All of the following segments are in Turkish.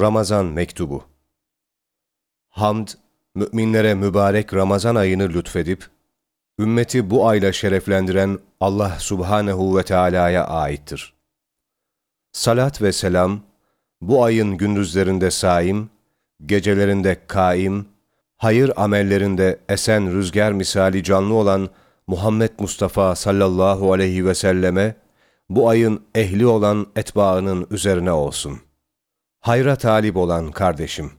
Ramazan Mektubu Hamd, müminlere mübarek Ramazan ayını lütfedip, ümmeti bu ayla şereflendiren Allah Subhanehu ve Teala'ya aittir. Salat ve selam, bu ayın gündüzlerinde saim, gecelerinde kaim, hayır amellerinde esen rüzgar misali canlı olan Muhammed Mustafa sallallahu aleyhi ve selleme, bu ayın ehli olan etbaının üzerine olsun. Hayra talip olan kardeşim,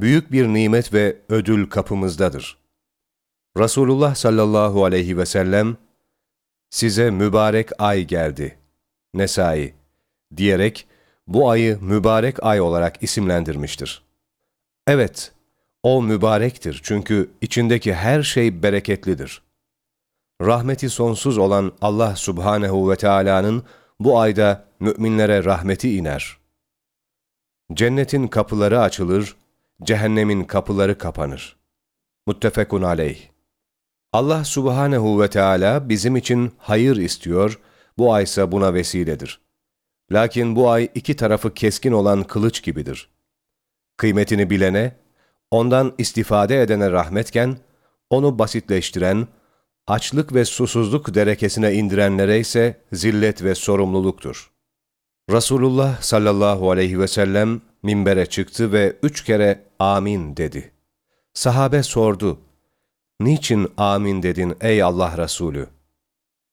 büyük bir nimet ve ödül kapımızdadır. Resulullah sallallahu aleyhi ve sellem, size mübarek ay geldi, Nesai, diyerek bu ayı mübarek ay olarak isimlendirmiştir. Evet, o mübarektir çünkü içindeki her şey bereketlidir. Rahmeti sonsuz olan Allah subhanehu ve Teala'nın bu ayda müminlere rahmeti iner. Cennetin kapıları açılır, cehennemin kapıları kapanır. Muttefekun aleyh. Allah subhanehu ve Teala bizim için hayır istiyor, bu aysa buna vesiledir. Lakin bu ay iki tarafı keskin olan kılıç gibidir. Kıymetini bilene, ondan istifade edene rahmetken, onu basitleştiren, açlık ve susuzluk derekesine indirenlere ise zillet ve sorumluluktur. Resulullah sallallahu aleyhi ve sellem minbere çıktı ve üç kere amin dedi. Sahabe sordu, niçin amin dedin ey Allah Resulü?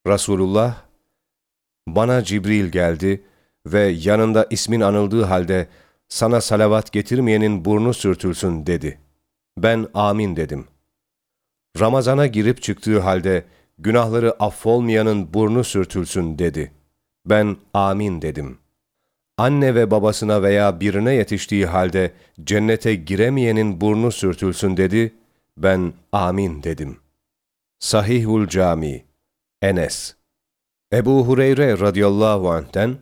Resulullah, bana Cibril geldi ve yanında ismin anıldığı halde sana salavat getirmeyenin burnu sürtülsün dedi. Ben amin dedim. Ramazana girip çıktığı halde günahları affolmayanın burnu sürtülsün dedi. Ben amin dedim. Anne ve babasına veya birine yetiştiği halde cennete giremeyenin burnu sürtülsün dedi. Ben amin dedim. Sahihul Cami Enes Ebu Hureyre radıyallahu anh'ten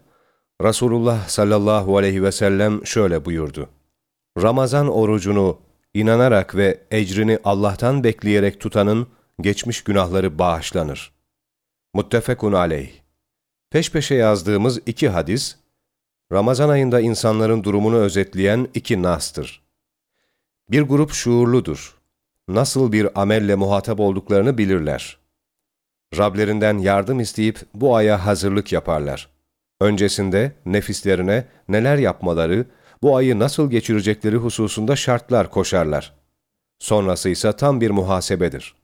Resulullah sallallahu aleyhi ve sellem şöyle buyurdu. Ramazan orucunu inanarak ve ecrini Allah'tan bekleyerek tutanın geçmiş günahları bağışlanır. Muttefekun aleyh. Peş peşe yazdığımız iki hadis, Ramazan ayında insanların durumunu özetleyen iki nastır. Bir grup şuurludur. Nasıl bir amelle muhatap olduklarını bilirler. Rablerinden yardım isteyip bu aya hazırlık yaparlar. Öncesinde nefislerine neler yapmaları, bu ayı nasıl geçirecekleri hususunda şartlar koşarlar. Sonrası ise tam bir muhasebedir.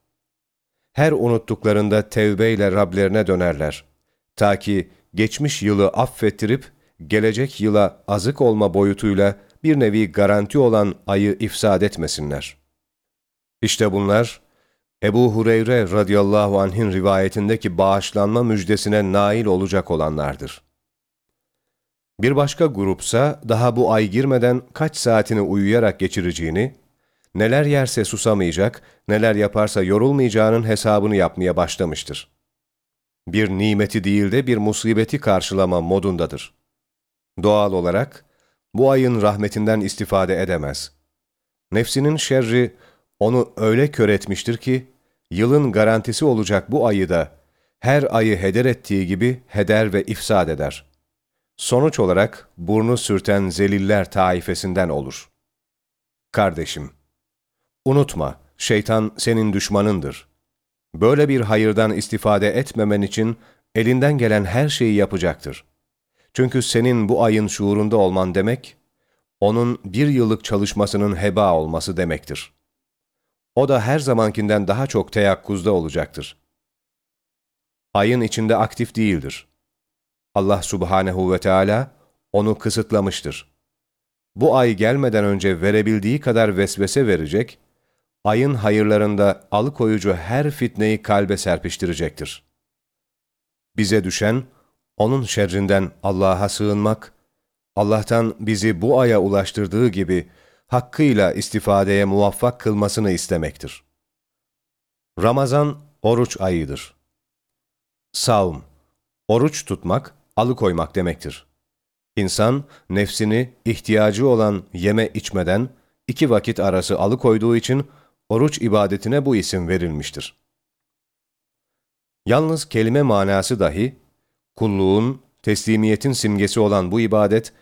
Her unuttuklarında tevbeyle Rablerine dönerler. Ta ki geçmiş yılı affettirip, gelecek yıla azık olma boyutuyla bir nevi garanti olan ayı ifsad etmesinler. İşte bunlar, Ebu Hureyre radıyallahu anh'in rivayetindeki bağışlanma müjdesine nail olacak olanlardır. Bir başka grupsa daha bu ay girmeden kaç saatini uyuyarak geçireceğini, neler yerse susamayacak, neler yaparsa yorulmayacağının hesabını yapmaya başlamıştır. Bir nimeti değil de bir musibeti karşılama modundadır. Doğal olarak bu ayın rahmetinden istifade edemez. Nefsinin şerri onu öyle kör etmiştir ki, yılın garantisi olacak bu ayı da her ayı heder ettiği gibi heder ve ifsad eder.'' Sonuç olarak burnu sürten zeliller taifesinden olur. Kardeşim, unutma, şeytan senin düşmanındır. Böyle bir hayırdan istifade etmemen için elinden gelen her şeyi yapacaktır. Çünkü senin bu ayın şuurunda olman demek, onun bir yıllık çalışmasının heba olması demektir. O da her zamankinden daha çok teyakkuzda olacaktır. Ayın içinde aktif değildir. Allah subhanehu ve Teala onu kısıtlamıştır. Bu ay gelmeden önce verebildiği kadar vesvese verecek, ayın hayırlarında alıkoyucu her fitneyi kalbe serpiştirecektir. Bize düşen, onun şerrinden Allah'a sığınmak, Allah'tan bizi bu aya ulaştırdığı gibi hakkıyla istifadeye muvaffak kılmasını istemektir. Ramazan, oruç ayıdır. Savm, oruç tutmak, alıkoymak demektir. İnsan, nefsini ihtiyacı olan yeme içmeden iki vakit arası alıkoyduğu için oruç ibadetine bu isim verilmiştir. Yalnız kelime manası dahi, kulluğun, teslimiyetin simgesi olan bu ibadet,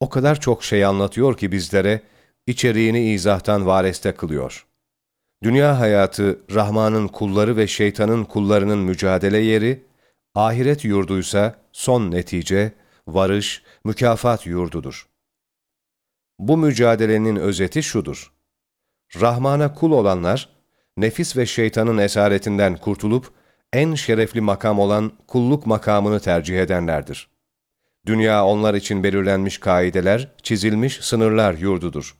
o kadar çok şey anlatıyor ki bizlere, içeriğini izahtan vareste kılıyor. Dünya hayatı, Rahman'ın kulları ve şeytanın kullarının mücadele yeri, ahiret yurduysa son netice, varış, mükafat yurdudur. Bu mücadelenin özeti şudur. Rahman'a kul olanlar, nefis ve şeytanın esaretinden kurtulup, en şerefli makam olan kulluk makamını tercih edenlerdir. Dünya onlar için belirlenmiş kaideler, çizilmiş sınırlar yurdudur.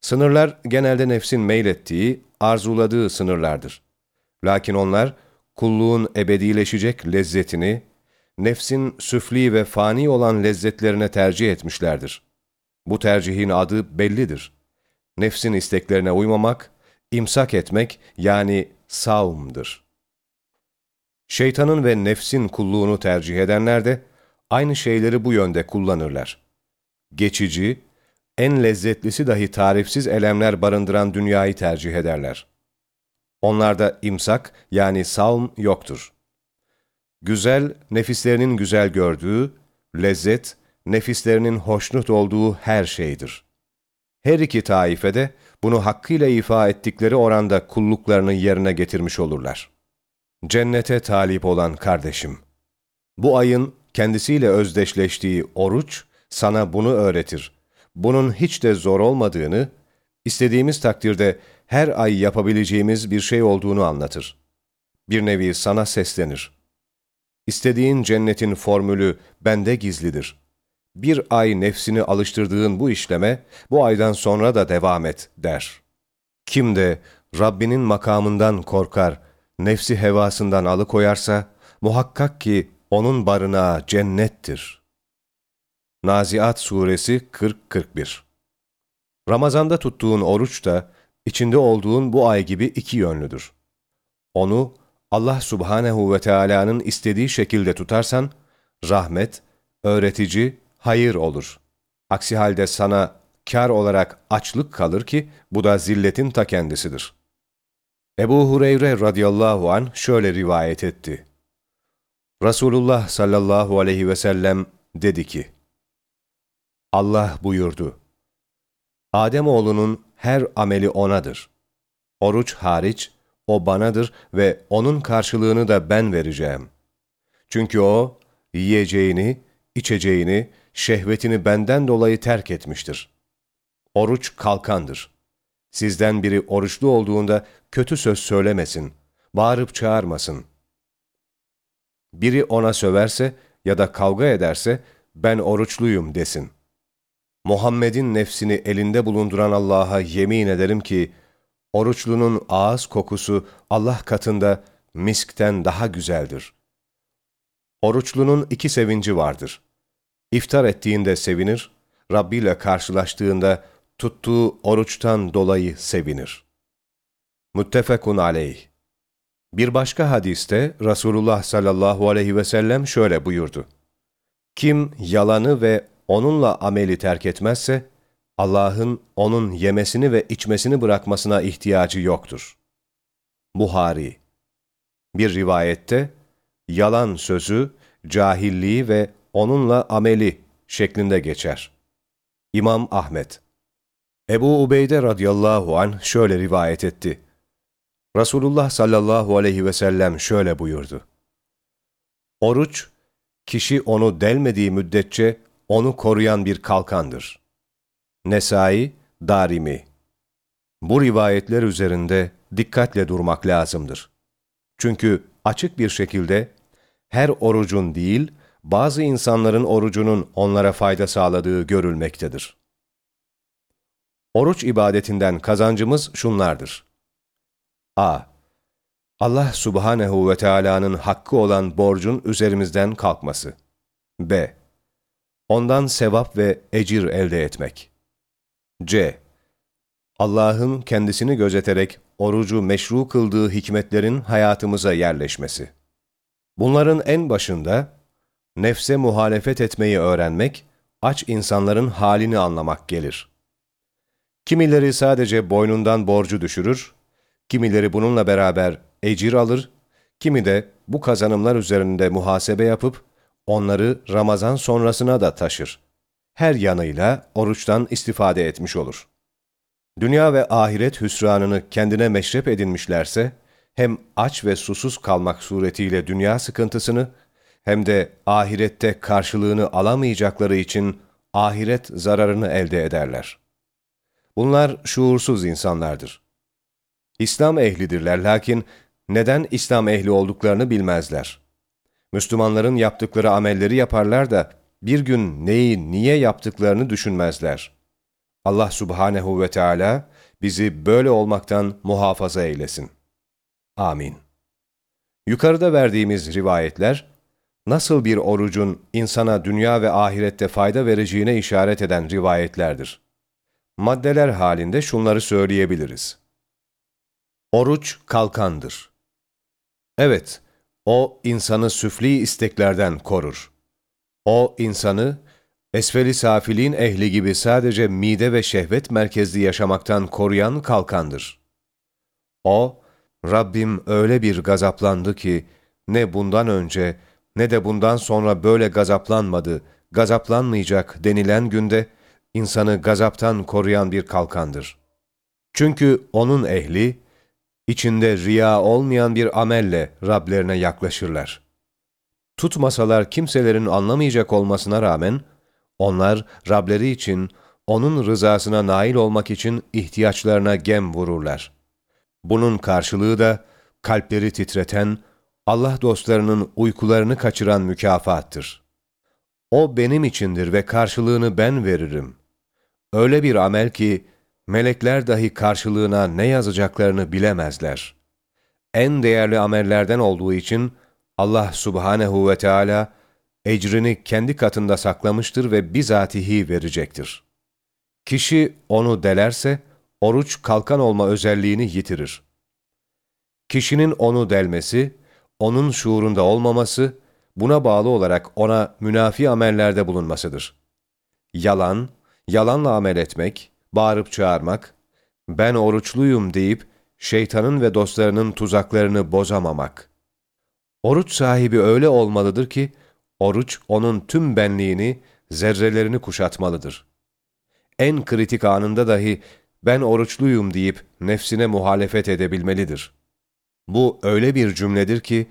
Sınırlar genelde nefsin meylettiği, arzuladığı sınırlardır. Lakin onlar, kulluğun ebedileşecek lezzetini, nefsin süfli ve fani olan lezzetlerine tercih etmişlerdir. Bu tercihin adı bellidir. Nefsin isteklerine uymamak, imsak etmek yani savmdır. Şeytanın ve nefsin kulluğunu tercih edenler de aynı şeyleri bu yönde kullanırlar. Geçici, en lezzetlisi dahi tarifsiz elemler barındıran dünyayı tercih ederler. Onlarda imsak yani savm yoktur. Güzel, nefislerinin güzel gördüğü, lezzet, nefislerinin hoşnut olduğu her şeydir. Her iki taifede bunu hakkıyla ifa ettikleri oranda kulluklarını yerine getirmiş olurlar. Cennete talip olan kardeşim, bu ayın kendisiyle özdeşleştiği oruç sana bunu öğretir. Bunun hiç de zor olmadığını, istediğimiz takdirde her ay yapabileceğimiz bir şey olduğunu anlatır. Bir nevi sana seslenir. İstediğin cennetin formülü bende gizlidir. Bir ay nefsini alıştırdığın bu işleme, bu aydan sonra da devam et, der. Kim de Rabbinin makamından korkar, nefsi hevasından alıkoyarsa, muhakkak ki onun barınağı cennettir. Naziat Suresi 40-41 Ramazanda tuttuğun oruç da, içinde olduğun bu ay gibi iki yönlüdür. Onu, Allah Subhanehu ve Teala'nın istediği şekilde tutarsan, rahmet, öğretici, hayır olur. Aksi halde sana kar olarak açlık kalır ki, bu da zilletin ta kendisidir. Ebu Hureyre radıyallahu an şöyle rivayet etti. Resulullah sallallahu aleyhi ve sellem dedi ki, Allah buyurdu, Ademoğlunun her ameli O'nadır. Oruç hariç, O banadır ve O'nun karşılığını da ben vereceğim. Çünkü O, yiyeceğini, içeceğini, şehvetini benden dolayı terk etmiştir. Oruç kalkandır. Sizden biri oruçlu olduğunda kötü söz söylemesin, bağırıp çağırmasın.'' Biri ona söverse ya da kavga ederse ben oruçluyum desin. Muhammed'in nefsini elinde bulunduran Allah'a yemin ederim ki oruçlunun ağız kokusu Allah katında miskten daha güzeldir. Oruçlunun iki sevinci vardır. İftar ettiğinde sevinir, Rabbi ile karşılaştığında tuttuğu oruçtan dolayı sevinir. Muttefekun aleyh bir başka hadiste Resulullah sallallahu aleyhi ve sellem şöyle buyurdu. Kim yalanı ve onunla ameli terk etmezse, Allah'ın onun yemesini ve içmesini bırakmasına ihtiyacı yoktur. Buhari Bir rivayette, yalan sözü, cahilliği ve onunla ameli şeklinde geçer. İmam Ahmet Ebu Ubeyde radıyallahu an şöyle rivayet etti. Resulullah sallallahu aleyhi ve sellem şöyle buyurdu. Oruç, kişi onu delmediği müddetçe onu koruyan bir kalkandır. Nesai, Darimi Bu rivayetler üzerinde dikkatle durmak lazımdır. Çünkü açık bir şekilde her orucun değil, bazı insanların orucunun onlara fayda sağladığı görülmektedir. Oruç ibadetinden kazancımız şunlardır. A. Allah subhanehu ve Teala'nın hakkı olan borcun üzerimizden kalkması. B. Ondan sevap ve ecir elde etmek. C. Allah'ın kendisini gözeterek orucu meşru kıldığı hikmetlerin hayatımıza yerleşmesi. Bunların en başında nefse muhalefet etmeyi öğrenmek, aç insanların halini anlamak gelir. Kimileri sadece boynundan borcu düşürür, Kimileri bununla beraber ecir alır, kimi de bu kazanımlar üzerinde muhasebe yapıp onları Ramazan sonrasına da taşır. her yanıyla oruçtan istifade etmiş olur. Dünya ve ahiret hüsranını kendine meşrep edinmişlerse, hem aç ve susuz kalmak suretiyle dünya sıkıntısını, hem de ahirette karşılığını alamayacakları için ahiret zararını elde ederler. Bunlar şuursuz insanlardır. İslam ehlidirler lakin neden İslam ehli olduklarını bilmezler. Müslümanların yaptıkları amelleri yaparlar da bir gün neyi niye yaptıklarını düşünmezler. Allah subhanehu ve Teala bizi böyle olmaktan muhafaza eylesin. Amin. Yukarıda verdiğimiz rivayetler, nasıl bir orucun insana dünya ve ahirette fayda vereceğine işaret eden rivayetlerdir. Maddeler halinde şunları söyleyebiliriz. Oruç kalkandır. Evet, o insanı süfli isteklerden korur. O insanı esfeli safiliğin ehli gibi sadece mide ve şehvet merkezli yaşamaktan koruyan kalkandır. O, Rabbim öyle bir gazaplandı ki ne bundan önce ne de bundan sonra böyle gazaplanmadı, gazaplanmayacak denilen günde insanı gazaptan koruyan bir kalkandır. Çünkü onun ehli, içinde riya olmayan bir amelle Rablerine yaklaşırlar. Tutmasalar kimselerin anlamayacak olmasına rağmen, onlar Rableri için, onun rızasına nail olmak için ihtiyaçlarına gem vururlar. Bunun karşılığı da kalpleri titreten, Allah dostlarının uykularını kaçıran mükafattır. O benim içindir ve karşılığını ben veririm. Öyle bir amel ki, melekler dahi karşılığına ne yazacaklarını bilemezler. En değerli amellerden olduğu için, Allah subhanehu ve Teala ecrini kendi katında saklamıştır ve bizatihi verecektir. Kişi onu delerse, oruç kalkan olma özelliğini yitirir. Kişinin onu delmesi, onun şuurunda olmaması, buna bağlı olarak ona münafi amellerde bulunmasıdır. Yalan, yalanla amel etmek, bağırıp çağırmak, ben oruçluyum deyip şeytanın ve dostlarının tuzaklarını bozamamak. Oruç sahibi öyle olmalıdır ki, oruç onun tüm benliğini, zerrelerini kuşatmalıdır. En kritik anında dahi ben oruçluyum deyip nefsine muhalefet edebilmelidir. Bu öyle bir cümledir ki,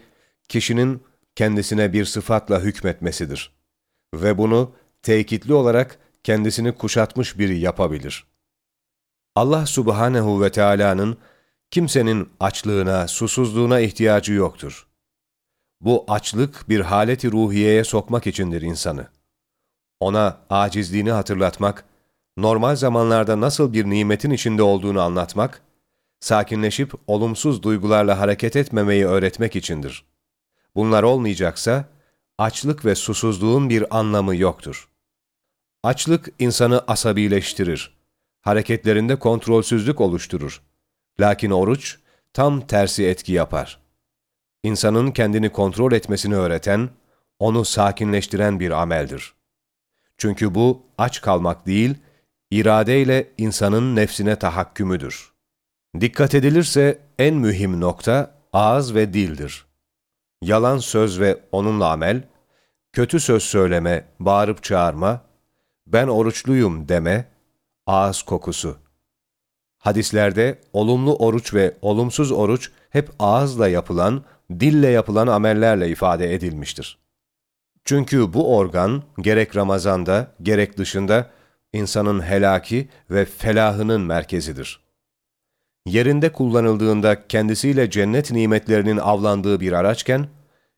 kişinin kendisine bir sıfatla hükmetmesidir. Ve bunu tekitli olarak kendisini kuşatmış biri yapabilir. Allah subhanehu ve Teala'nın kimsenin açlığına, susuzluğuna ihtiyacı yoktur. Bu açlık bir haleti ruhiyeye sokmak içindir insanı. Ona acizliğini hatırlatmak, normal zamanlarda nasıl bir nimetin içinde olduğunu anlatmak, sakinleşip olumsuz duygularla hareket etmemeyi öğretmek içindir. Bunlar olmayacaksa, açlık ve susuzluğun bir anlamı yoktur. Açlık insanı asabileştirir, hareketlerinde kontrolsüzlük oluşturur. Lakin oruç tam tersi etki yapar. İnsanın kendini kontrol etmesini öğreten, onu sakinleştiren bir ameldir. Çünkü bu aç kalmak değil, iradeyle insanın nefsine tahakkümüdür. Dikkat edilirse en mühim nokta ağız ve dildir. Yalan söz ve onunla amel, kötü söz söyleme, bağırıp çağırma, ben oruçluyum deme, ağız kokusu. Hadislerde olumlu oruç ve olumsuz oruç hep ağızla yapılan, dille yapılan amellerle ifade edilmiştir. Çünkü bu organ gerek Ramazan'da gerek dışında insanın helaki ve felahının merkezidir. Yerinde kullanıldığında kendisiyle cennet nimetlerinin avlandığı bir araçken,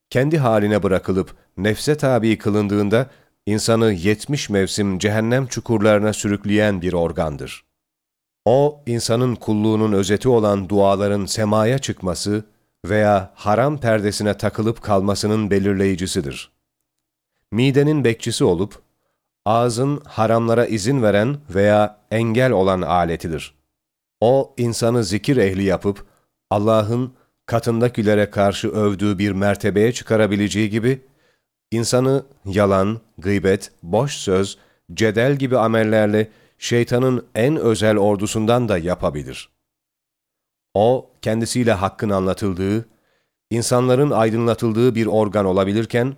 kendi haline bırakılıp nefse tabi kılındığında insanı yetmiş mevsim cehennem çukurlarına sürükleyen bir organdır. O, insanın kulluğunun özeti olan duaların semaya çıkması veya haram perdesine takılıp kalmasının belirleyicisidir. Midenin bekçisi olup, ağzın haramlara izin veren veya engel olan aletidir. O, insanı zikir ehli yapıp, Allah'ın katındakilere karşı övdüğü bir mertebeye çıkarabileceği gibi, insanı yalan, gıybet, boş söz, cedel gibi amellerle şeytanın en özel ordusundan da yapabilir. O, kendisiyle hakkın anlatıldığı, insanların aydınlatıldığı bir organ olabilirken,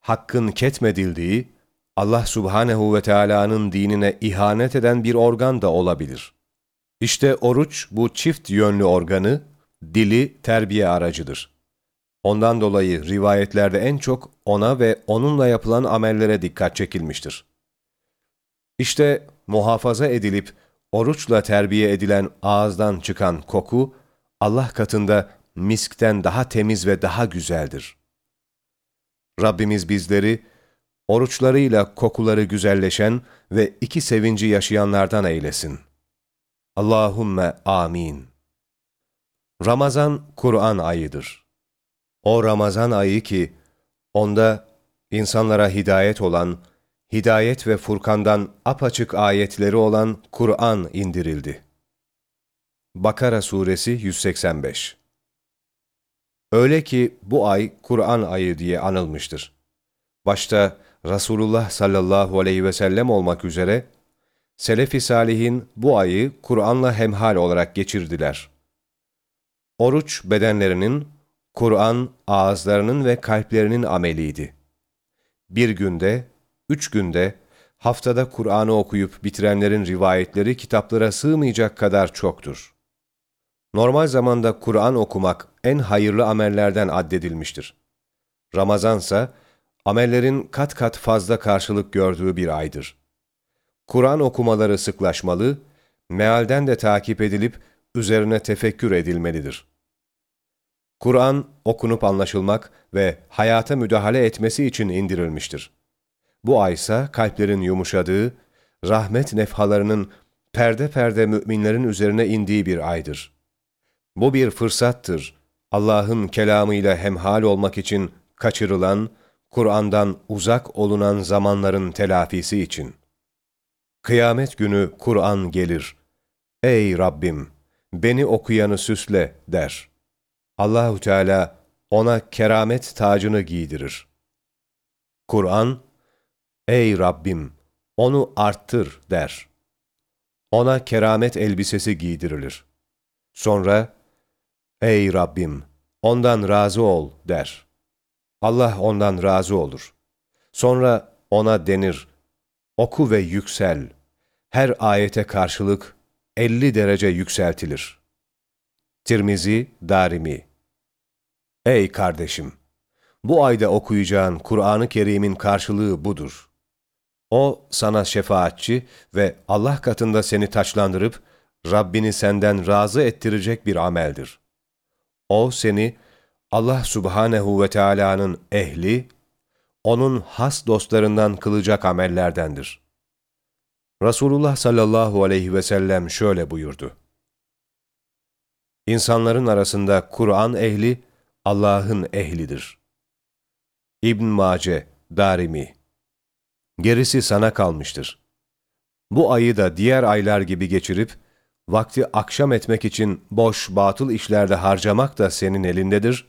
hakkın ketmedildiği, Allah subhanehu ve Teala'nın dinine ihanet eden bir organ da olabilir. İşte oruç bu çift yönlü organı, dili terbiye aracıdır. Ondan dolayı rivayetlerde en çok ona ve onunla yapılan amellere dikkat çekilmiştir. İşte muhafaza edilip oruçla terbiye edilen ağızdan çıkan koku, Allah katında miskten daha temiz ve daha güzeldir. Rabbimiz bizleri, oruçlarıyla kokuları güzelleşen ve iki sevinci yaşayanlardan eylesin. Allahümme amin. Ramazan, Kur'an ayıdır. O Ramazan ayı ki, onda insanlara hidayet olan, hidayet ve Furkan'dan apaçık ayetleri olan Kur'an indirildi. Bakara Suresi 185 Öyle ki bu ay Kur'an ayı diye anılmıştır. Başta Resulullah sallallahu aleyhi ve sellem olmak üzere, Selefi Salihin bu ayı Kur'an'la hemhal olarak geçirdiler. Oruç bedenlerinin, Kur'an ağızlarının ve kalplerinin ameliydi. Bir günde, üç günde, haftada Kur'an'ı okuyup bitirenlerin rivayetleri kitaplara sığmayacak kadar çoktur. Normal zamanda Kur'an okumak en hayırlı amellerden addedilmiştir. Ramazansa, amellerin kat kat fazla karşılık gördüğü bir aydır. Kur'an okumaları sıklaşmalı, mealden de takip edilip üzerine tefekkür edilmelidir. Kur'an okunup anlaşılmak ve hayata müdahale etmesi için indirilmiştir. Bu aysa kalplerin yumuşadığı, rahmet nefhalarının perde perde müminlerin üzerine indiği bir aydır. Bu bir fırsattır. Allah'ın kelamıyla hemhal olmak için kaçırılan, Kur'an'dan uzak olunan zamanların telafisi için. Kıyamet günü Kur'an gelir. Ey Rabbim! Beni okuyanı süsle der. Allahü Teala ona keramet tacını giydirir. Kur'an, Ey Rabbim! Onu arttır der. Ona keramet elbisesi giydirilir. Sonra, Ey Rabbim! Ondan razı ol der. Allah ondan razı olur. Sonra ona denir, oku ve yüksel. Her ayete karşılık 50 derece yükseltilir. Tirmizi, Darimi Ey kardeşim! Bu ayda okuyacağın Kur'an-ı Kerim'in karşılığı budur. O sana şefaatçi ve Allah katında seni taçlandırıp Rabbini senden razı ettirecek bir ameldir. O seni Allah subhanehu ve Teala'nın ehli, onun has dostlarından kılacak amellerdendir. Resulullah sallallahu aleyhi ve sellem şöyle buyurdu. İnsanların arasında Kur'an ehli, Allah'ın ehlidir. İbn Mace, Darimi Gerisi sana kalmıştır. Bu ayı da diğer aylar gibi geçirip, vakti akşam etmek için boş, batıl işlerde harcamak da senin elindedir.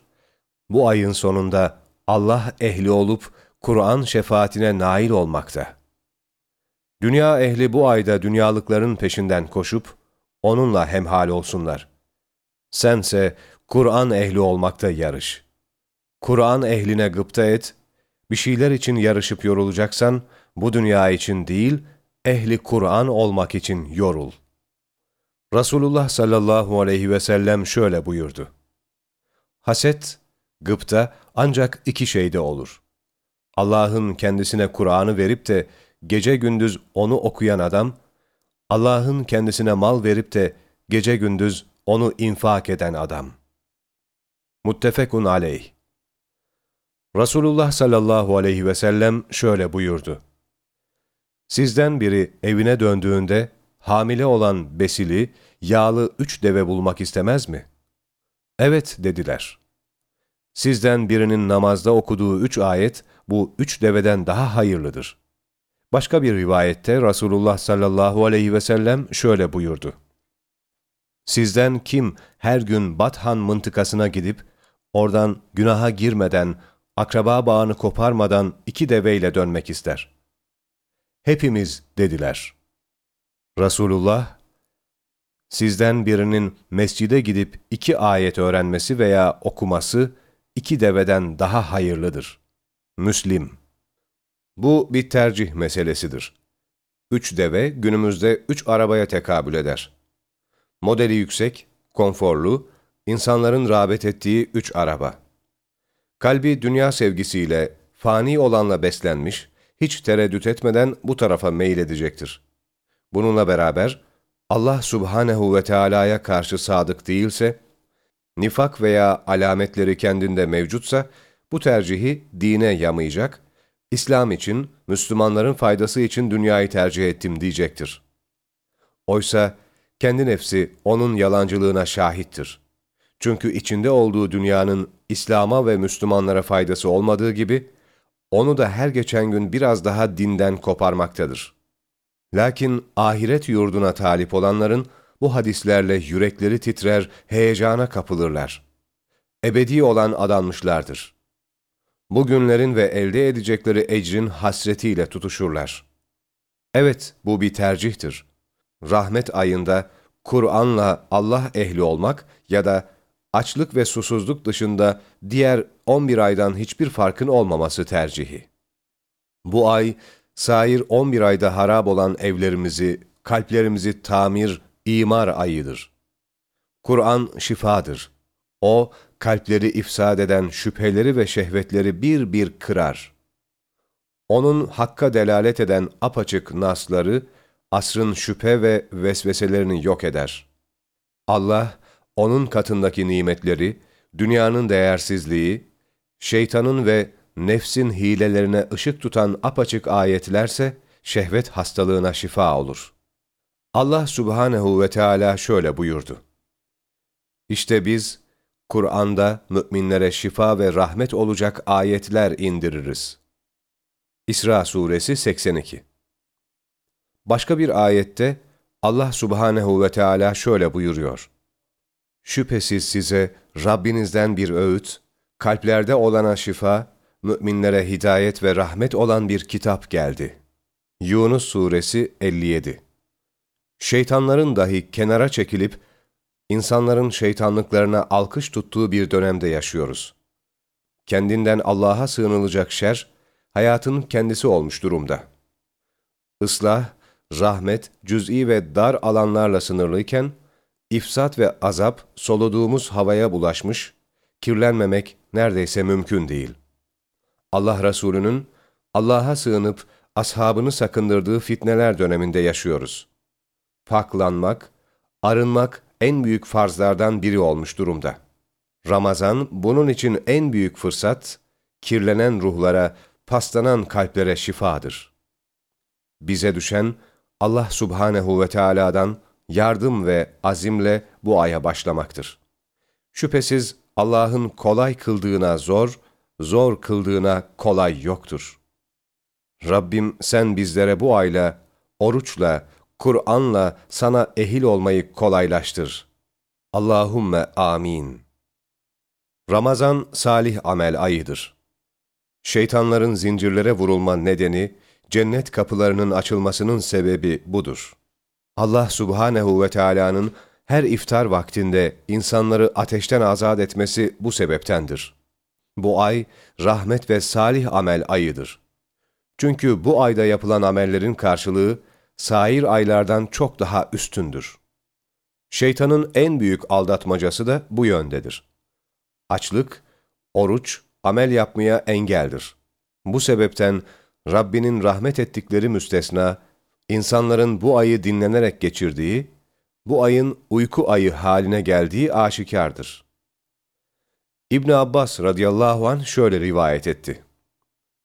Bu ayın sonunda Allah ehli olup Kur'an şefaatine nail olmakta. Dünya ehli bu ayda dünyalıkların peşinden koşup onunla hemhal olsunlar. Sense Kur'an ehli olmakta yarış. Kur'an ehline gıpta et, bir şeyler için yarışıp yorulacaksan bu dünya için değil, ehli Kur'an olmak için yorul. Resulullah sallallahu aleyhi ve sellem şöyle buyurdu. Haset, gıpta ancak iki şeyde olur. Allah'ın kendisine Kur'an'ı verip de gece gündüz onu okuyan adam, Allah'ın kendisine mal verip de gece gündüz onu infak eden adam. Muttefekun aleyh. Resulullah sallallahu aleyhi ve sellem şöyle buyurdu. Sizden biri evine döndüğünde hamile olan besili, yağlı üç deve bulmak istemez mi? Evet dediler. Sizden birinin namazda okuduğu üç ayet bu üç deveden daha hayırlıdır. Başka bir rivayette Resulullah sallallahu aleyhi ve sellem şöyle buyurdu. Sizden kim her gün Bathan mıntıkasına gidip, oradan günaha girmeden, akraba bağını koparmadan iki deveyle dönmek ister? Hepimiz dediler. Resulullah, sizden birinin mescide gidip iki ayet öğrenmesi veya okuması iki deveden daha hayırlıdır. Müslim Bu bir tercih meselesidir. Üç deve günümüzde üç arabaya tekabül eder. Modeli yüksek, konforlu, insanların rağbet ettiği üç araba. Kalbi dünya sevgisiyle, fani olanla beslenmiş, hiç tereddüt etmeden bu tarafa meyledecektir. Bununla beraber Allah subhanehu ve Teala'ya karşı sadık değilse, nifak veya alametleri kendinde mevcutsa, bu tercihi dine yamayacak, İslam için, Müslümanların faydası için dünyayı tercih ettim diyecektir. Oysa kendi nefsi onun yalancılığına şahittir. Çünkü içinde olduğu dünyanın İslam'a ve Müslümanlara faydası olmadığı gibi, onu da her geçen gün biraz daha dinden koparmaktadır. Lakin ahiret yurduna talip olanların bu hadislerle yürekleri titrer, heyecana kapılırlar. Ebedi olan adanmışlardır. Bu günlerin ve elde edecekleri ecrin hasretiyle tutuşurlar. Evet, bu bir tercihtir. Rahmet ayında Kur'an'la Allah ehli olmak ya da açlık ve susuzluk dışında diğer 11 aydan hiçbir farkın olmaması tercihi. Bu ay, sair 11 ayda harap olan evlerimizi, kalplerimizi tamir, imar ayıdır. Kur'an şifadır. O, kalpleri ifsad eden şüpheleri ve şehvetleri bir bir kırar. Onun hakka delalet eden apaçık nasları, asrın şüphe ve vesveselerini yok eder. Allah, onun katındaki nimetleri, dünyanın değersizliği, şeytanın ve nefsin hilelerine ışık tutan apaçık ayetlerse şehvet hastalığına şifa olur. Allah subhanehu ve Teala şöyle buyurdu. İşte biz Kur'an'da müminlere şifa ve rahmet olacak ayetler indiririz. İsra suresi 82 Başka bir ayette Allah subhanehu ve Teala şöyle buyuruyor. Şüphesiz size Rabbinizden bir öğüt, kalplerde olana şifa, müminlere hidayet ve rahmet olan bir kitap geldi. Yunus Suresi 57 Şeytanların dahi kenara çekilip, insanların şeytanlıklarına alkış tuttuğu bir dönemde yaşıyoruz. Kendinden Allah'a sığınılacak şer, hayatın kendisi olmuş durumda. Islah, rahmet, cüz'i ve dar alanlarla sınırlıyken, ifsat ve azap soluduğumuz havaya bulaşmış, kirlenmemek neredeyse mümkün değil. Allah Resulü'nün Allah'a sığınıp ashabını sakındırdığı fitneler döneminde yaşıyoruz. Paklanmak, arınmak en büyük farzlardan biri olmuş durumda. Ramazan bunun için en büyük fırsat, kirlenen ruhlara, paslanan kalplere şifadır. Bize düşen Allah subhanehu ve Teala'dan yardım ve azimle bu aya başlamaktır. Şüphesiz Allah'ın kolay kıldığına zor, zor kıldığına kolay yoktur. Rabbim sen bizlere bu ayla, oruçla, Kur'an'la sana ehil olmayı kolaylaştır. Allahümme amin. Ramazan salih amel ayıdır. Şeytanların zincirlere vurulma nedeni, cennet kapılarının açılmasının sebebi budur. Allah subhanehu ve Teala'nın her iftar vaktinde insanları ateşten azat etmesi bu sebeptendir. Bu ay rahmet ve salih amel ayıdır. Çünkü bu ayda yapılan amellerin karşılığı sair aylardan çok daha üstündür. Şeytanın en büyük aldatmacası da bu yöndedir. Açlık, oruç, amel yapmaya engeldir. Bu sebepten Rabbinin rahmet ettikleri müstesna, insanların bu ayı dinlenerek geçirdiği, bu ayın uyku ayı haline geldiği aşikardır. İbn Abbas radıyallahu an şöyle rivayet etti.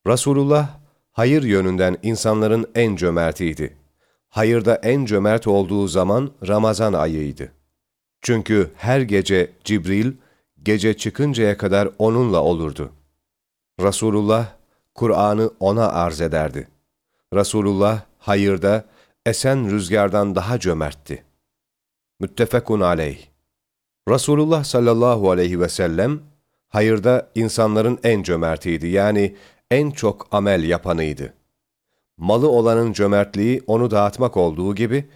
Resulullah hayır yönünden insanların en cömertiydi. Hayırda en cömert olduğu zaman Ramazan ayıydı. Çünkü her gece Cibril gece çıkıncaya kadar onunla olurdu. Resulullah Kur'an'ı ona arz ederdi. Resulullah hayırda esen rüzgardan daha cömertti. Müttefekun aleyh. Resulullah sallallahu aleyhi ve sellem hayırda insanların en cömertiydi yani en çok amel yapanıydı. Malı olanın cömertliği onu dağıtmak olduğu gibi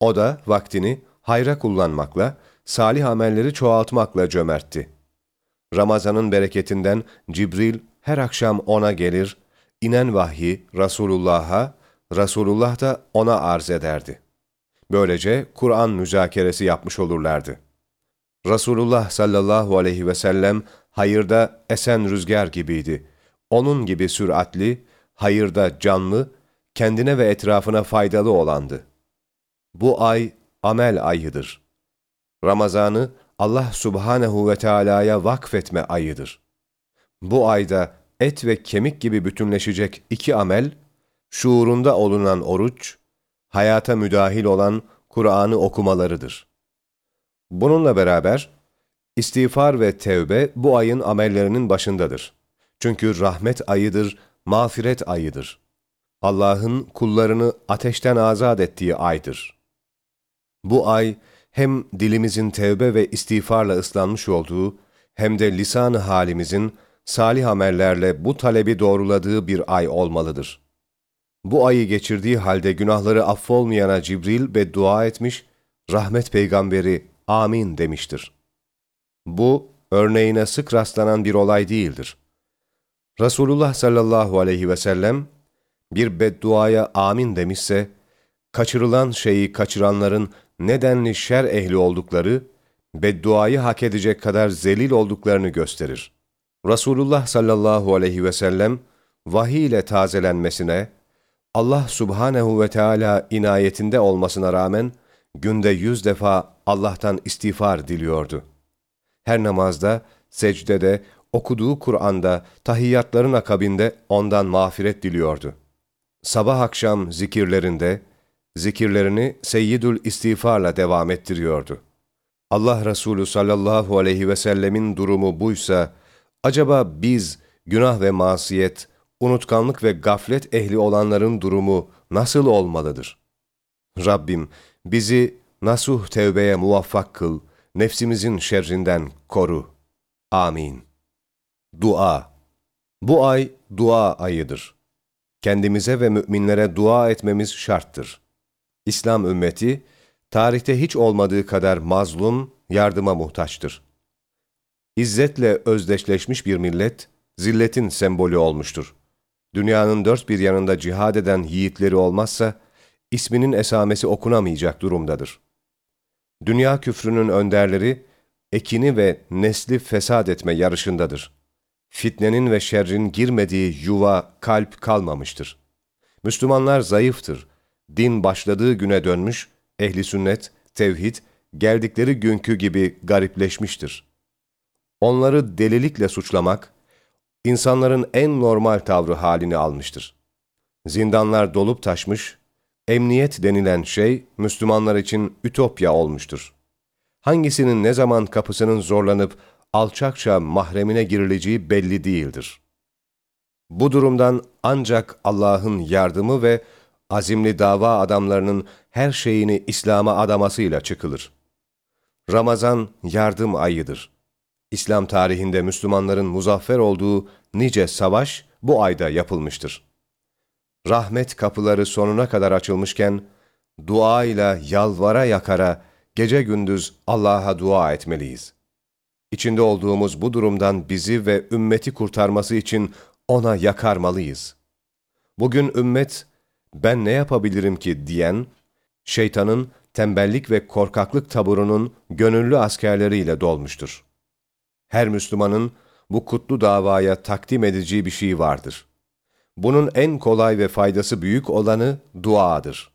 o da vaktini hayra kullanmakla, salih amelleri çoğaltmakla cömertti. Ramazanın bereketinden Cibril her akşam ona gelir, inen vahyi Resulullah'a, Resulullah da ona arz ederdi. Böylece Kur'an müzakeresi yapmış olurlardı. Resulullah sallallahu aleyhi ve sellem hayırda esen rüzgar gibiydi. Onun gibi süratli, hayırda canlı, kendine ve etrafına faydalı olandı. Bu ay amel ayıdır. Ramazanı Allah subhanehu ve Teala'ya vakfetme ayıdır. Bu ayda et ve kemik gibi bütünleşecek iki amel, şuurunda olunan oruç, hayata müdahil olan Kur'an'ı okumalarıdır. Bununla beraber, istiğfar ve tevbe bu ayın amellerinin başındadır. Çünkü rahmet ayıdır, mağfiret ayıdır. Allah'ın kullarını ateşten azat ettiği aydır. Bu ay, hem dilimizin tevbe ve istiğfarla ıslanmış olduğu, hem de lisan halimizin salih amellerle bu talebi doğruladığı bir ay olmalıdır. Bu ayı geçirdiği halde günahları affolmayana Cibril ve dua etmiş, rahmet peygamberi amin demiştir. Bu, örneğine sık rastlanan bir olay değildir. Resulullah sallallahu aleyhi ve sellem, bir bedduaya amin demişse, kaçırılan şeyi kaçıranların nedenli şer ehli oldukları, bedduayı hak edecek kadar zelil olduklarını gösterir. Resulullah sallallahu aleyhi ve sellem, vahiy ile tazelenmesine, Allah subhanehu ve Teala inayetinde olmasına rağmen, günde yüz defa Allah'tan istiğfar diliyordu. Her namazda, secdede, okuduğu Kur'an'da, tahiyyatların akabinde ondan mağfiret diliyordu. Sabah akşam zikirlerinde, zikirlerini seyyidül istiğfarla devam ettiriyordu. Allah Resulü sallallahu aleyhi ve sellemin durumu buysa, acaba biz günah ve masiyet, unutkanlık ve gaflet ehli olanların durumu nasıl olmalıdır? Rabbim bizi nasuh tevbeye muvaffak kıl, nefsimizin şerrinden koru. Amin. Dua Bu ay dua ayıdır. Kendimize ve müminlere dua etmemiz şarttır. İslam ümmeti, tarihte hiç olmadığı kadar mazlum, yardıma muhtaçtır. İzzetle özdeşleşmiş bir millet, zilletin sembolü olmuştur. Dünyanın dört bir yanında cihad eden yiğitleri olmazsa, isminin esamesi okunamayacak durumdadır. Dünya küfrünün önderleri, ekini ve nesli fesat etme yarışındadır. Fitnenin ve şerrin girmediği yuva, kalp kalmamıştır. Müslümanlar zayıftır. Din başladığı güne dönmüş, ehli sünnet, tevhid, geldikleri günkü gibi garipleşmiştir. Onları delilikle suçlamak, insanların en normal tavrı halini almıştır. Zindanlar dolup taşmış, emniyet denilen şey Müslümanlar için ütopya olmuştur. Hangisinin ne zaman kapısının zorlanıp alçakça mahremine girileceği belli değildir. Bu durumdan ancak Allah'ın yardımı ve azimli dava adamlarının her şeyini İslam'a adamasıyla çıkılır. Ramazan yardım ayıdır. İslam tarihinde Müslümanların muzaffer olduğu nice savaş bu ayda yapılmıştır. Rahmet kapıları sonuna kadar açılmışken, dua ile yalvara yakara, gece gündüz Allah'a dua etmeliyiz. İçinde olduğumuz bu durumdan bizi ve ümmeti kurtarması için ona yakarmalıyız. Bugün ümmet, ben ne yapabilirim ki diyen, şeytanın tembellik ve korkaklık taburunun gönüllü askerleriyle dolmuştur. Her Müslümanın bu kutlu davaya takdim edeceği bir şey vardır. Bunun en kolay ve faydası büyük olanı duadır.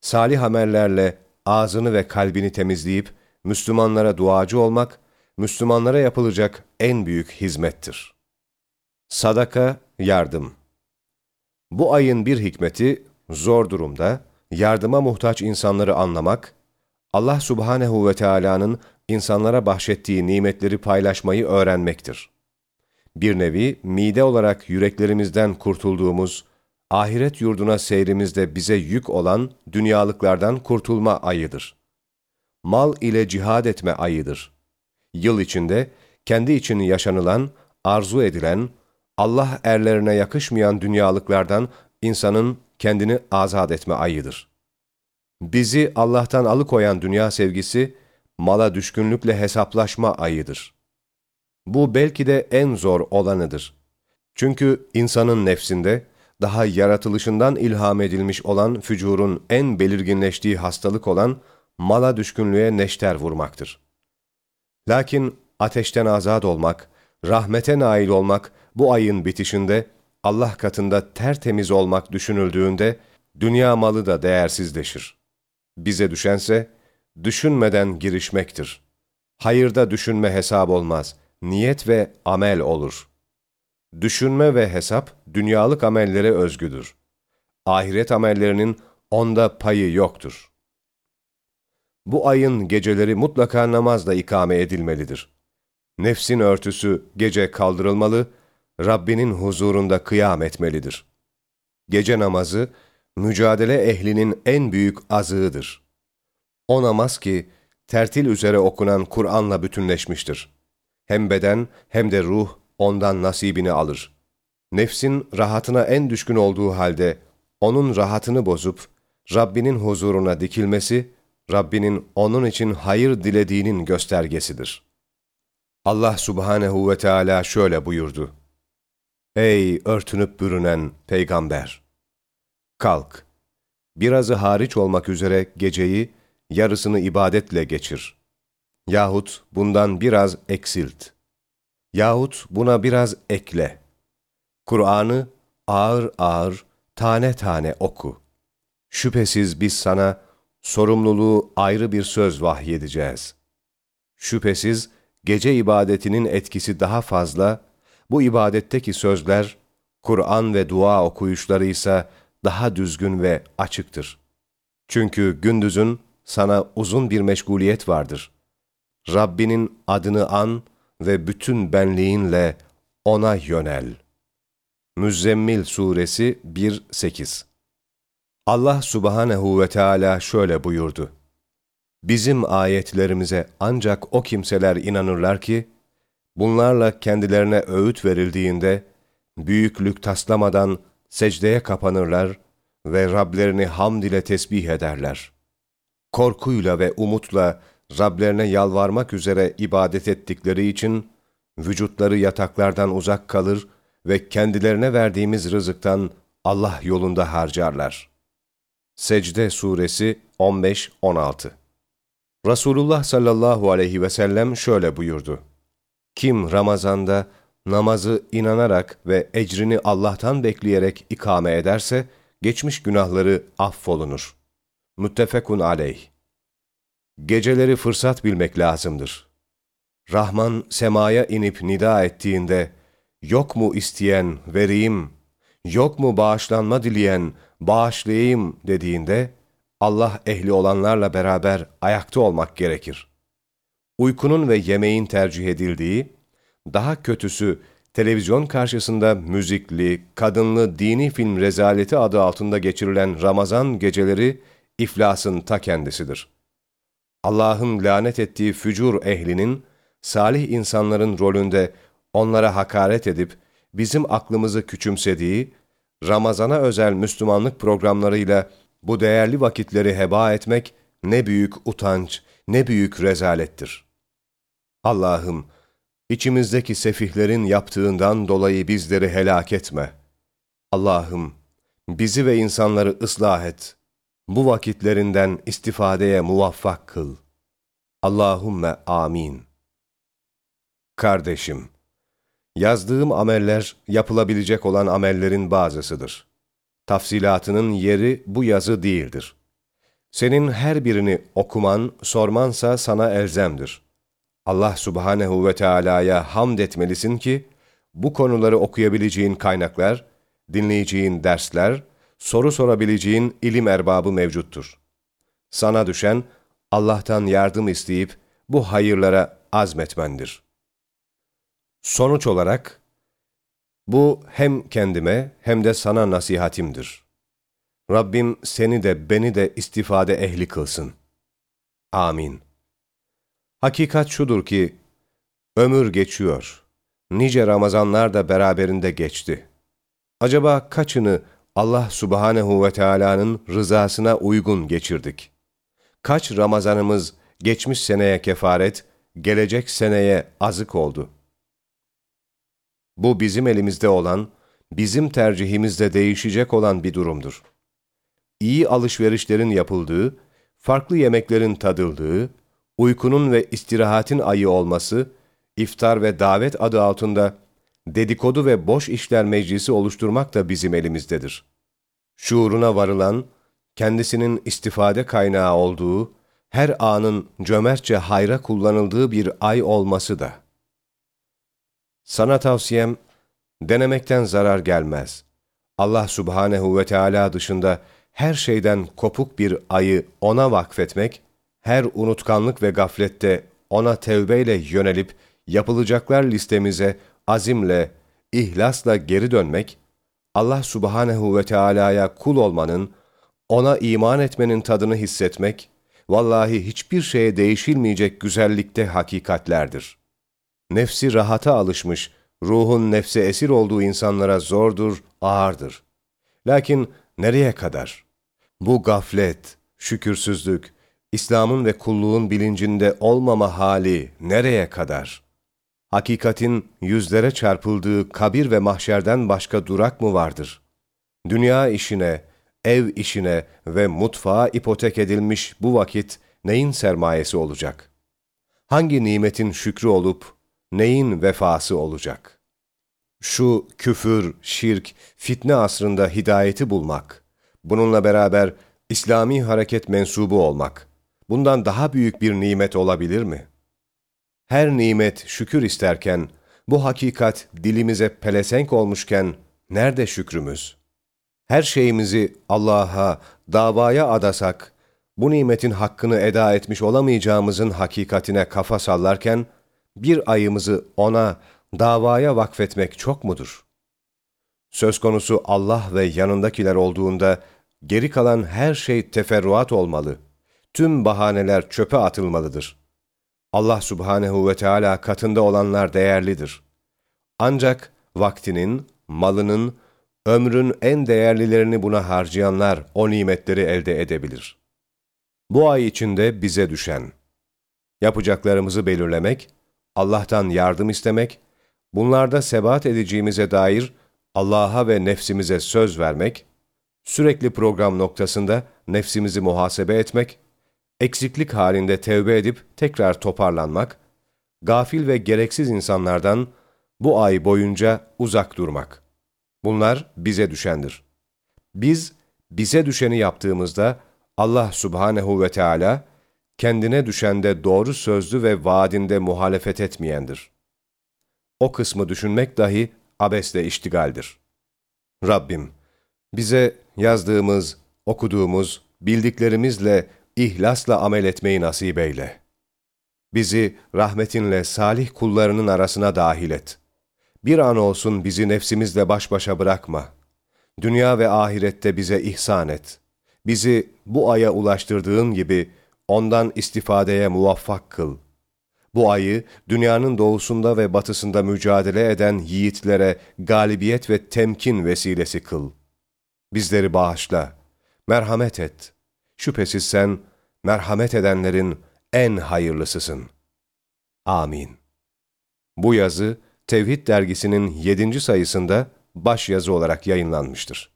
Salih amellerle ağzını ve kalbini temizleyip Müslümanlara duacı olmak, Müslümanlara yapılacak en büyük hizmettir. Sadaka, yardım Bu ayın bir hikmeti, zor durumda, yardıma muhtaç insanları anlamak, Allah subhanehu ve Teala'nın insanlara bahşettiği nimetleri paylaşmayı öğrenmektir. Bir nevi mide olarak yüreklerimizden kurtulduğumuz, ahiret yurduna seyrimizde bize yük olan dünyalıklardan kurtulma ayıdır. Mal ile cihad etme ayıdır. Yıl içinde kendi için yaşanılan, arzu edilen, Allah erlerine yakışmayan dünyalıklardan insanın kendini azat etme ayıdır. Bizi Allah'tan alıkoyan dünya sevgisi, mala düşkünlükle hesaplaşma ayıdır. Bu belki de en zor olanıdır. Çünkü insanın nefsinde daha yaratılışından ilham edilmiş olan fücurun en belirginleştiği hastalık olan mala düşkünlüğe neşter vurmaktır. Lakin ateşten azat olmak, rahmete nail olmak bu ayın bitişinde Allah katında tertemiz olmak düşünüldüğünde dünya malı da değersizleşir. Bize düşense düşünmeden girişmektir. Hayırda düşünme hesap olmaz, niyet ve amel olur. Düşünme ve hesap dünyalık amellere özgüdür. Ahiret amellerinin onda payı yoktur. Bu ayın geceleri mutlaka namazla ikame edilmelidir. Nefsin örtüsü gece kaldırılmalı, Rabbinin huzurunda kıyam etmelidir. Gece namazı, mücadele ehlinin en büyük azığıdır. O namaz ki, tertil üzere okunan Kur'an'la bütünleşmiştir. Hem beden hem de ruh ondan nasibini alır. Nefsin rahatına en düşkün olduğu halde, onun rahatını bozup, Rabbinin huzuruna dikilmesi, Rabbinin onun için hayır dilediğinin göstergesidir. Allah subhanehu ve Teala şöyle buyurdu. Ey örtünüp bürünen peygamber! Kalk, birazı hariç olmak üzere geceyi, yarısını ibadetle geçir. Yahut bundan biraz eksilt. Yahut buna biraz ekle. Kur'an'ı ağır ağır, tane tane oku. Şüphesiz biz sana sorumluluğu ayrı bir söz vahyedeceğiz. Şüphesiz gece ibadetinin etkisi daha fazla, bu ibadetteki sözler, Kur'an ve dua okuyuşları ise daha düzgün ve açıktır. Çünkü gündüzün sana uzun bir meşguliyet vardır. Rabbinin adını an ve bütün benliğinle ona yönel. Müzzemmil Suresi 1-8 Allah subhanehu ve Teala şöyle buyurdu. Bizim ayetlerimize ancak o kimseler inanırlar ki, bunlarla kendilerine öğüt verildiğinde, büyüklük taslamadan secdeye kapanırlar ve Rablerini hamd ile tesbih ederler. Korkuyla ve umutla Rablerine yalvarmak üzere ibadet ettikleri için, vücutları yataklardan uzak kalır ve kendilerine verdiğimiz rızıktan Allah yolunda harcarlar. Secde Suresi 15-16 Resulullah sallallahu aleyhi ve sellem şöyle buyurdu. Kim Ramazan'da namazı inanarak ve ecrini Allah'tan bekleyerek ikame ederse, geçmiş günahları affolunur. Müttefekun aleyh. Geceleri fırsat bilmek lazımdır. Rahman semaya inip nida ettiğinde, yok mu isteyen vereyim, yok mu bağışlanma dileyen bağışlayayım dediğinde, Allah ehli olanlarla beraber ayakta olmak gerekir. Uykunun ve yemeğin tercih edildiği, daha kötüsü televizyon karşısında müzikli, kadınlı dini film rezaleti adı altında geçirilen Ramazan geceleri iflasın ta kendisidir. Allah'ın lanet ettiği fücur ehlinin, salih insanların rolünde onlara hakaret edip bizim aklımızı küçümsediği, Ramazana özel Müslümanlık programlarıyla bu değerli vakitleri heba etmek ne büyük utanç, ne büyük rezalettir. Allah'ım, içimizdeki sefihlerin yaptığından dolayı bizleri helak etme. Allah'ım, bizi ve insanları ıslah et. Bu vakitlerinden istifadeye muvaffak kıl. Allahümme amin. Kardeşim, yazdığım ameller yapılabilecek olan amellerin bazısıdır. Tafsilatının yeri bu yazı değildir. Senin her birini okuman, sormansa sana elzemdir. Allah subhanehu ve Teala'ya hamd etmelisin ki, bu konuları okuyabileceğin kaynaklar, dinleyeceğin dersler, soru sorabileceğin ilim erbabı mevcuttur. Sana düşen, Allah'tan yardım isteyip bu hayırlara azmetmendir. Sonuç olarak, bu hem kendime hem de sana nasihatimdir. Rabbim seni de beni de istifade ehli kılsın. Amin. Hakikat şudur ki, ömür geçiyor. Nice Ramazanlar da beraberinde geçti. Acaba kaçını Allah subhanehu ve Teala'nın rızasına uygun geçirdik? Kaç Ramazanımız geçmiş seneye kefaret, gelecek seneye azık oldu?'' Bu bizim elimizde olan, bizim tercihimizde değişecek olan bir durumdur. İyi alışverişlerin yapıldığı, farklı yemeklerin tadıldığı, uykunun ve istirahatin ayı olması, iftar ve davet adı altında dedikodu ve boş işler meclisi oluşturmak da bizim elimizdedir. Şuuruna varılan, kendisinin istifade kaynağı olduğu, her anın cömertçe hayra kullanıldığı bir ay olması da. Sana tavsiyem, denemekten zarar gelmez. Allah subhanehu ve Teala dışında her şeyden kopuk bir ayı ona vakfetmek, her unutkanlık ve gaflette ona tevbeyle yönelip yapılacaklar listemize azimle, ihlasla geri dönmek, Allah subhanehu ve Teala'ya kul olmanın, ona iman etmenin tadını hissetmek, vallahi hiçbir şeye değişilmeyecek güzellikte hakikatlerdir. Nefsi rahata alışmış, ruhun nefse esir olduğu insanlara zordur, ağırdır. Lakin nereye kadar? Bu gaflet, şükürsüzlük, İslam'ın ve kulluğun bilincinde olmama hali nereye kadar? Hakikatin yüzlere çarpıldığı kabir ve mahşerden başka durak mı vardır? Dünya işine, ev işine ve mutfağa ipotek edilmiş bu vakit neyin sermayesi olacak? Hangi nimetin şükrü olup neyin vefası olacak? Şu küfür, şirk, fitne asrında hidayeti bulmak, bununla beraber İslami hareket mensubu olmak, bundan daha büyük bir nimet olabilir mi? Her nimet şükür isterken, bu hakikat dilimize pelesenk olmuşken, nerede şükrümüz? Her şeyimizi Allah'a, davaya adasak, bu nimetin hakkını eda etmiş olamayacağımızın hakikatine kafa sallarken, bir ayımızı ona, davaya vakfetmek çok mudur? Söz konusu Allah ve yanındakiler olduğunda, geri kalan her şey teferruat olmalı. Tüm bahaneler çöpe atılmalıdır. Allah subhanehu ve Teala katında olanlar değerlidir. Ancak vaktinin, malının, ömrün en değerlilerini buna harcayanlar o nimetleri elde edebilir. Bu ay içinde bize düşen, yapacaklarımızı belirlemek, Allah'tan yardım istemek, bunlarda sebat edeceğimize dair Allah'a ve nefsimize söz vermek, sürekli program noktasında nefsimizi muhasebe etmek, eksiklik halinde tevbe edip tekrar toparlanmak, gafil ve gereksiz insanlardan bu ay boyunca uzak durmak. Bunlar bize düşendir. Biz, bize düşeni yaptığımızda Allah subhanehu ve Teala kendine düşende doğru sözlü ve vaadinde muhalefet etmeyendir. O kısmı düşünmek dahi abesle iştigaldir. Rabbim, bize yazdığımız, okuduğumuz, bildiklerimizle ihlasla amel etmeyi nasip eyle. Bizi rahmetinle salih kullarının arasına dahil et. Bir an olsun bizi nefsimizle baş başa bırakma. Dünya ve ahirette bize ihsan et. Bizi bu aya ulaştırdığın gibi ondan istifadeye muvaffak kıl. Bu ayı dünyanın doğusunda ve batısında mücadele eden yiğitlere galibiyet ve temkin vesilesi kıl. Bizleri bağışla, merhamet et.'' Şüphesiz sen merhamet edenlerin en hayırlısısın. Amin. Bu yazı Tevhid dergisinin 7. sayısında baş yazı olarak yayınlanmıştır.